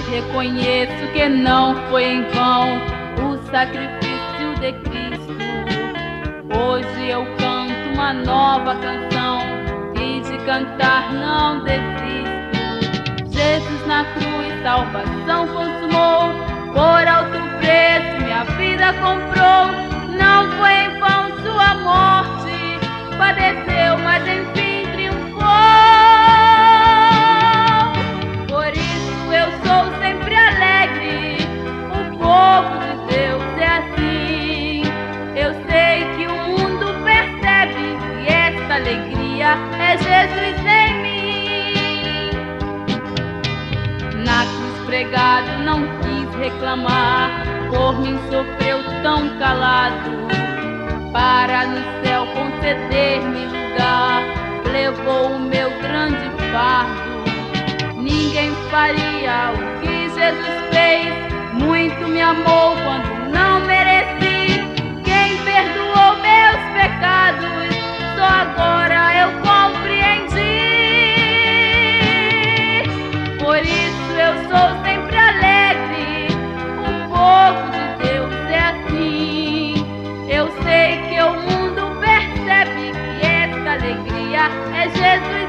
reconheço que não foi em vão o sacrifício de Cristo. Hoje eu canto uma nova canção e de cantar não desisto. Jesus na cruz, salvação consumou, é Jesus em mim. Na cruz pregado não quis reclamar, por mim sofreu tão calado. Para no céu conceder-me lugar, levou o meu grande fardo. Ninguém faria o que Jesus fez, muito me amou é Jesus.